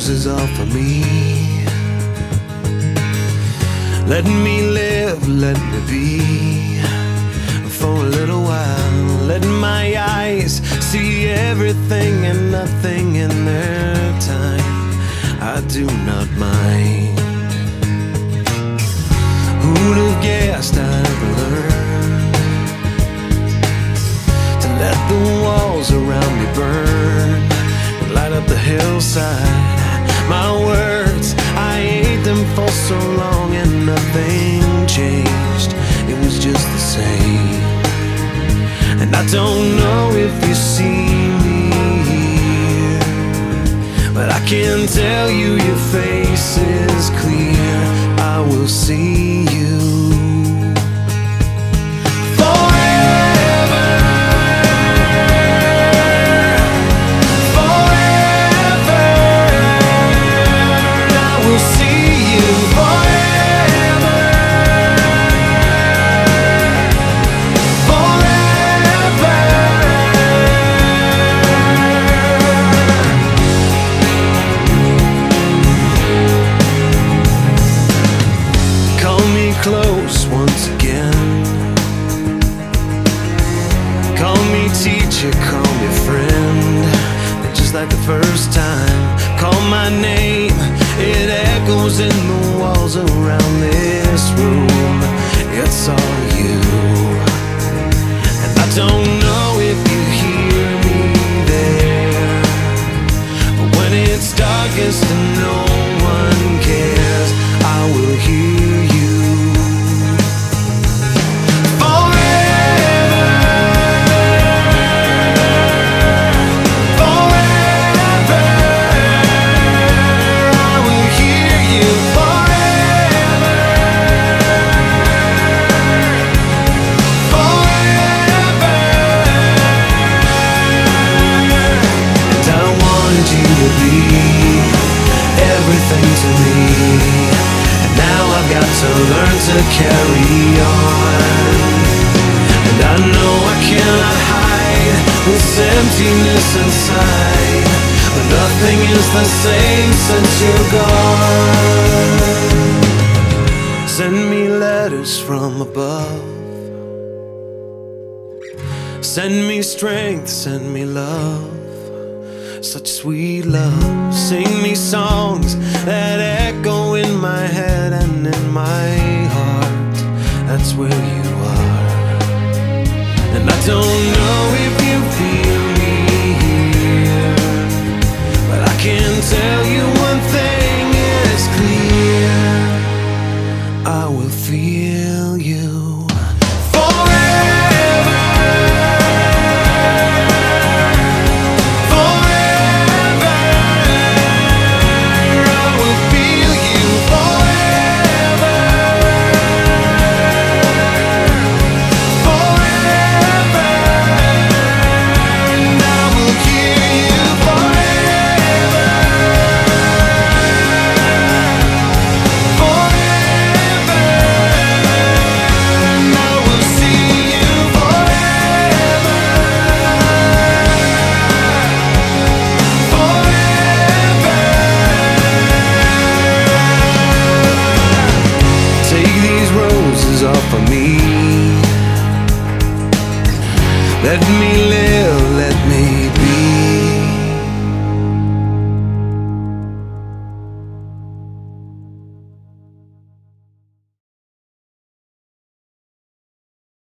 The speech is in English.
roses are for me. Let me live, let me be for a little while. Let my eyes see everything and nothing in their time. I do not mind. Who'd have guessed I'd learn to let the walls around me burn and light up the hillside? For so long and nothing changed. It was just the same. And I don't know if you see me here, but I can tell you your face is clear. I will see you. Close once again. Call me teacher, call me friend. Just like the first time, call my name. It echoes in the walls around this room. It's all you. And I don't know if you hear me there. But when it's darkest and no one cares, I will hear carry on. And I know I cannot hide this emptiness inside. But nothing is the same since you're gone. Send me letters from above. Send me strength, send me love such sweet love. Sing me songs that echo where you are. And I don't know Let me live, let me